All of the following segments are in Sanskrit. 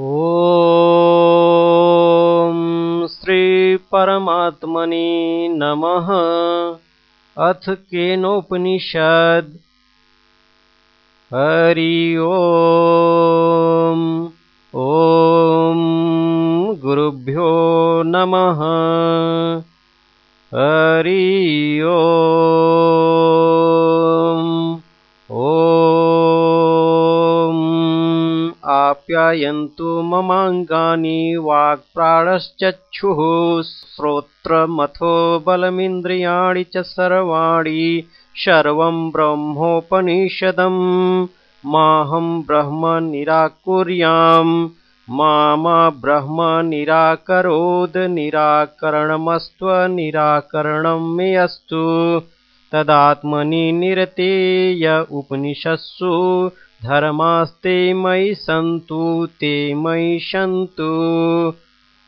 ॐ श्रीपरमात्मने नमः। अथ केनोपनिषद्। हरि ॐ गुरुभ्यो नमः। हरि आप्यायन्तु ममाङ्गानि वाक्प्राणश्चक्षुः श्रोत्रमथो बलमिन्द्रियाणि च सर्वाणि सर्वं ब्रह्मोपनिषदम्। माहं ब्रह्म निराकुर्याम् मा मा ब्रह्म निराकरोद निराकरणमस्त्वनिराकरणं मे अस्तु। तदात्मनि निरतेय उपनिषत्सु धर्मास्ते मयि सन्तु ते मयि सन्तु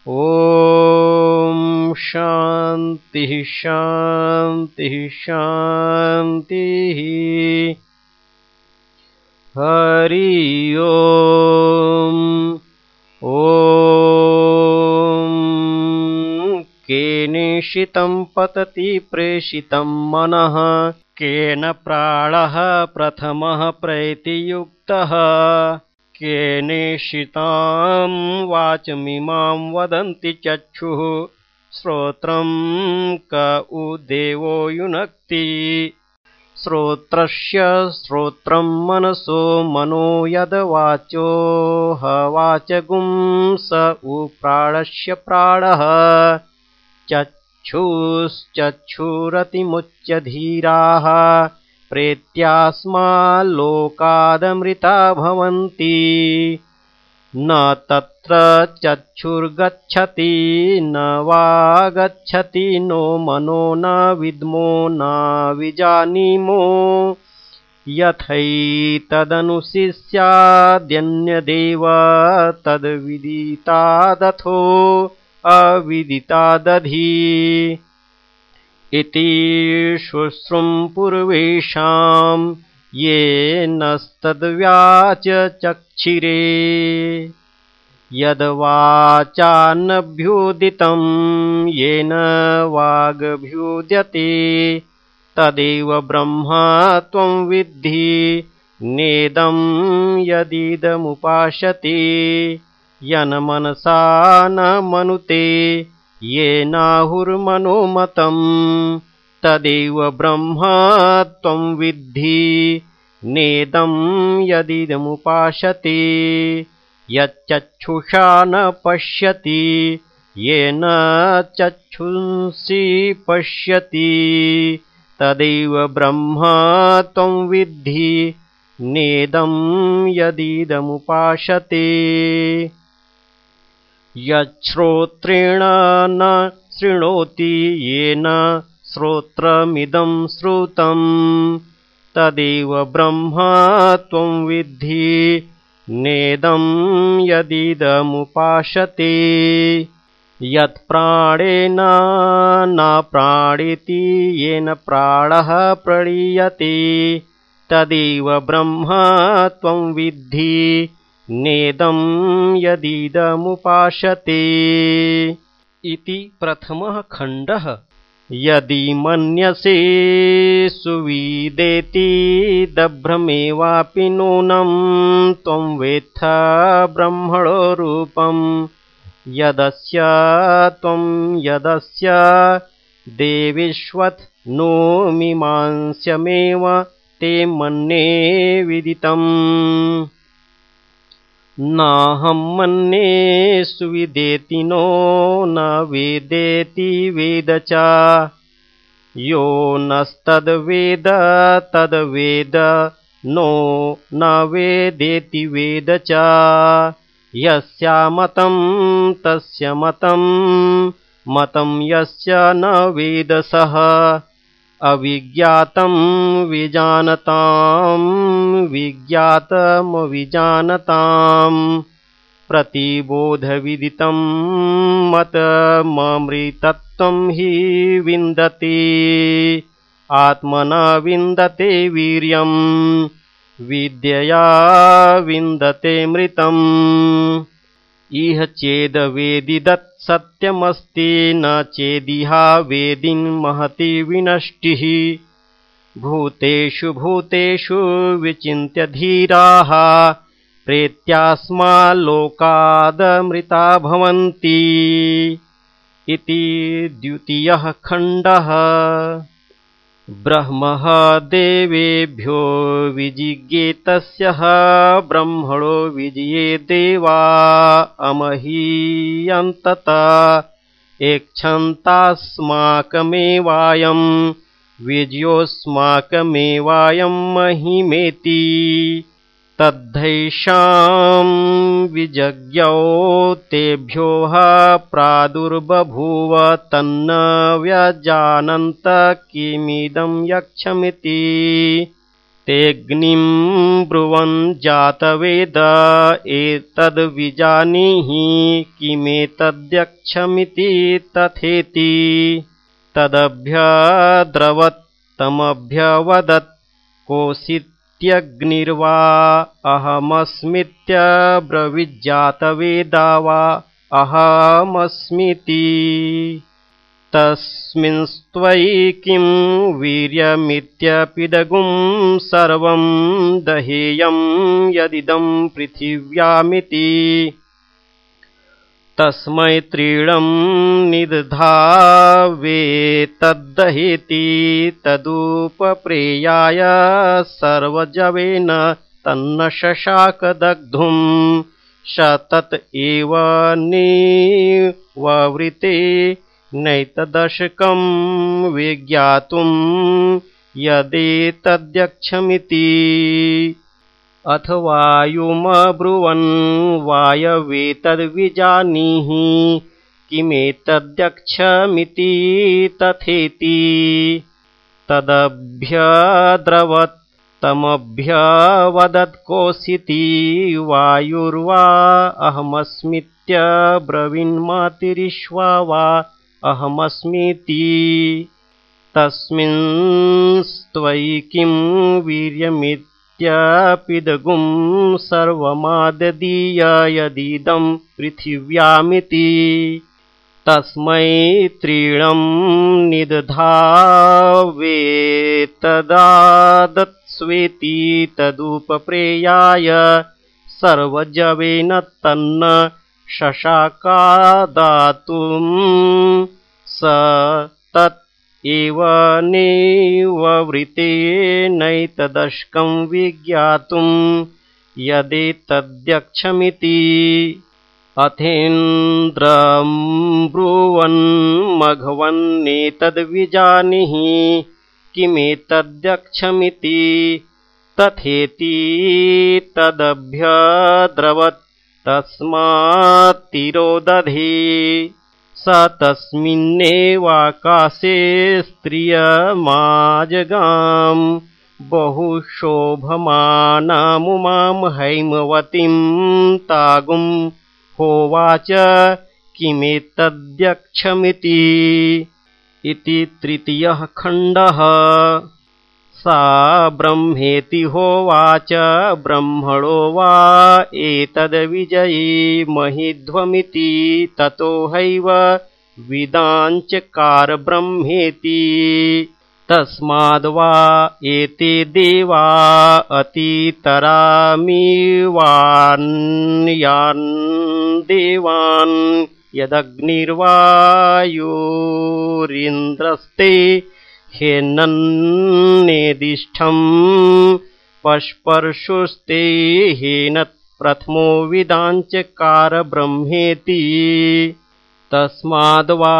ॐ शान्तिः शान्तिः शान्तिः। हरि ॐ केनेषितं पतति प्रेषितं मनः केन प्राणः प्रथमः प्रैतियुक्तः? केनेषितां वाचमिमां वदन्ति चक्षुः। श्रोत्रं क उदेवो युनक्ति। श्रोत्रस्य श्रोत्रं मनसो मनो यद्वाचो हवाचगुं स उ प्राणस्य प्राणः चक्षुश्चक्षुरतिमुच्यधीराः प्रेत्यास्माल्लोकादमृता भवन्ति। न तत्र चक्षुर्गच्छति न वा गच्छति नो मनो न विद्मो न विजानीमो। यथैतदनुशिष्याद्यन्यदेव तद्विदितादथो अविदितादधि। इति शुश्रुं पूर्वेषां येनस्तद्व्याच चक्षिरे। यद्वाचान्नभ्युदितं येन वाग्भ्युद्यते तदेव ब्रह्म त्वं विद्धि नेदं यदिदमुपासते यन्मनसा न मनुते येनाहुर्मनोमतं तदेव ब्रह्म त्वं विद्धि नेदं यदिदमुपासते यच्चक्षुषा न पश्यति येन चक्षुंसि पश्यति। तदेव ब्रह्म त्वं विद्धि नेदं यदिदमुपासते यच्छ्रोत्रेण न शृणोति येन श्रोत्रमिदं श्रुतं। तदेव ब्रह्म त्वं विद्धि नेदं यदिदमुपासते यत्प्राणेन न प्राणिति येन प्राणः प्रणीयते तदेव ब्रह्म त्वं विद्धि नेदं यदिदमुपासते इति प्रथमः खण्डः। यदि मन्यसे सुविदेति दभ्रमेवापि नूनं त्वं वेत्थ ब्रह्मणो रूपं। यदस्य त्वं यदस्य देविष्वत् नो मीमांस्यमेव ते मन्ये विदितम् नाहं मन्ये सुविदेति नो न वेदेति वेद च। यो नस्तद्वेद तद्वेद नो न वेदेति वेद च। यस्यामतं तस्य मतं मतं यस्य न वेदसः अविज्ञातं विजानतां विज्ञातमविजानताम्। प्रतिबोधविदितं मतममृतत्वं हि विन्दति। आत्मना विन्दते वीर्यम् विद्यया विन्दते मृतम् इह चेदवेदिदत् सत्यमस्ति न चेदिहा वेदिन् महति विनष्टिः। भूतेषु भूतेषु विचिन्त्य धीराः प्रेत्यास्माल्लोकादमृता भवन्ति। इति द्वितीयः खण्डः ब्रह्मः देवेभ्यो विजिज्ञेतस्यः ब्रह्मणो विजये देवा अमहीयन्तत। एक्षन्तास्माकमेवायम् विजयोऽस्माकमेवायम् महिमेति तद्धैषाम् विजज्ञौ तेभ्योः प्रादुर्बभूव तन्न व्यजानन्त किमिदम् यक्षमिति। तेऽग्निम् ब्रुवन् जातवेद एतद्विजानीहि किमेतद्यक्षमिति तथेति। तदभ्यद्रवत्तमभ्यवदत् कोऽसित् त्यग्निर्वा अहमस्मित्यब्रविज्जातवेदा वा अहमस्मिति। तस्मिंस्त्वयि किं वीर्यमित्यपिदगुं सर्वं दहेयं यदिदं पृथिव्यामिति तस्मै त्रीणम् निदधावेतद्दहेति तदुपप्रेयाय सर्वजवेन तन्न शशाकदग्धुम् शतत एव निवृते नैतदशकम् विज्ञातुम् यदेतद्यक्षमिति अथ वायुमब्रुवन् वायवेतद्विजानीहि किमेतद्यक्षमिति तथेति। तदभ्यद्रवत्तमभ्यवदत्कोऽसिति वायुर्वा अहमस्मित्यब्रवीन्मातिरिश्वा वा अहमस्मीति। तस्मिंस्त्वयि किं वीर्यमित् त्यपिदगुं सर्वमाददीय पृथिव्यामिति। तस्मै त्रीणम् निदधावेतदादत्स्वेति तदुपप्रेयाय सर्वजवेन तन्न शशाकादातुम् स तत् एव नैतदशकं विज्ञातुम् यदेतद्यक्षमिति अथेन्द्रम् ब्रुवन्मघवन्नेतद्विजानिहि किमेतद्यक्षमिति तथेति तदभ्यद्रवत् तस्मात्तिरोदधे स तस्मिन्नेवाकाशे स्त्रियमाजगाम् बहुशोभमानामुमां हैमवतीं तागुं होवाच किमेतद्यक्षमिति इति तृतीयः खण्डः सा ब्रह्मेति होवाच ब्रह्मणो वा एतद्विजयी महिध्वमिति ततो हैव विदाञ्चकार ब्रह्मेति तस्माद्वा एते देवा अतितरामिवान् देवान् यदग्निर्वायुरिन्द्रस्ते हेनन्नेदिष्ठम् पश्पर्शुस्ते प्रथमो विदाञ्चकार ब्रह्मेति तस्माद्वा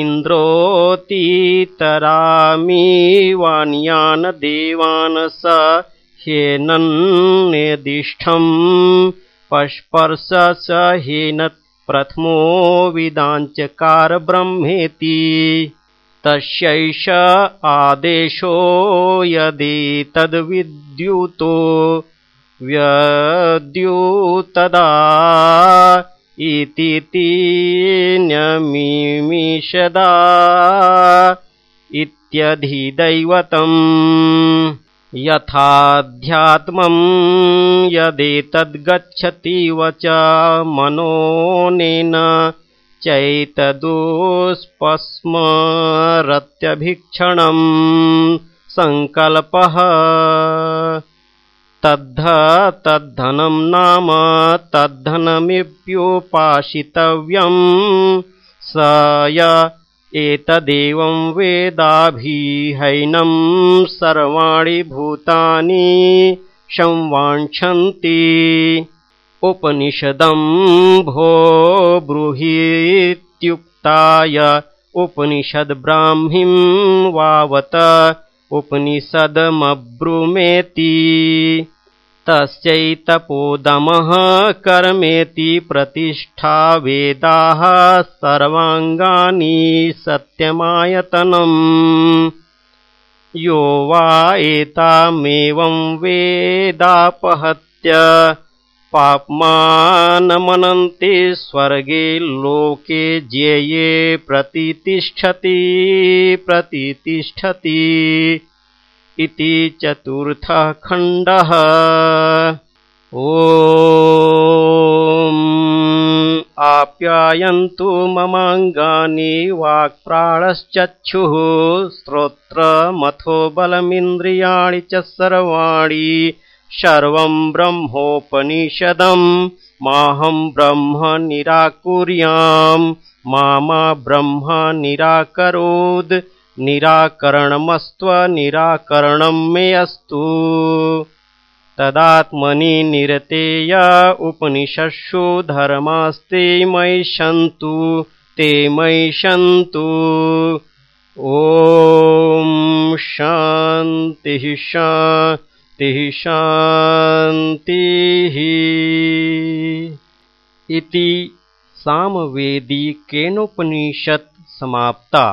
इन्द्रोऽतीतरामिवान्यान् देवान् स ह्येनन्नेदिष्ठम् पस्पर्श स हेनत् प्रथमो विदाञ्चकार ब्रह्मेति तस्यैष आदेशो यदेतद्विद्युतो व्यद्युतदा इति न्यमिषदा इत्यधिदैवतम् यथाध्यात्मं यदेतद्गच्छतीव च मनोनेन चैतदुष्पस्मरत्यभीक्षणम् सङ्कल्पः। तद्ध तद्धनं नाम तद्धनमिप्युपाशितव्यम् स य एतदेवं वेदाभिहैनं सर्वाणि भूतानि संवाञ्छन्ति उपनिषदं भो ब्रूहीत्युक्ताय उपनिषद्ब्राह्मीं वावत उपनिषदमब्रुमेति। तस्यैतपोदमः कर्मेति प्रतिष्ठा वेदाः सर्वाङ्गानि सत्यमायतनम्। यो वा एतामेवं वेदापहत्य पाप्मानमनन्ति स्वर्गे लोके ज्येये प्रतितिष्ठति प्रतितिष्ठति इति चतुर्थः खण्डः। ओ आप्यायन्तु ममाङ्गानि वाक्प्राणश्चक्षुः श्रोत्रमथो बलमिन्द्रियाणि च सर्वाणि सर्वं ब्रह्मोपनिषदम् माहं ब्रह्म निराकुर्याम् मा ब्रह्म निराकरोद् निराकरणमस्त्वनिराकरणं मे अस्तु। तदात्मनि निरतेय उपनिषत्सु धर्मास्ते मयि सन्तु ते मयि सन्तु ॐ शान्तिः शान्तिः इति सामवेदी केनोपनिषत् समाप्ता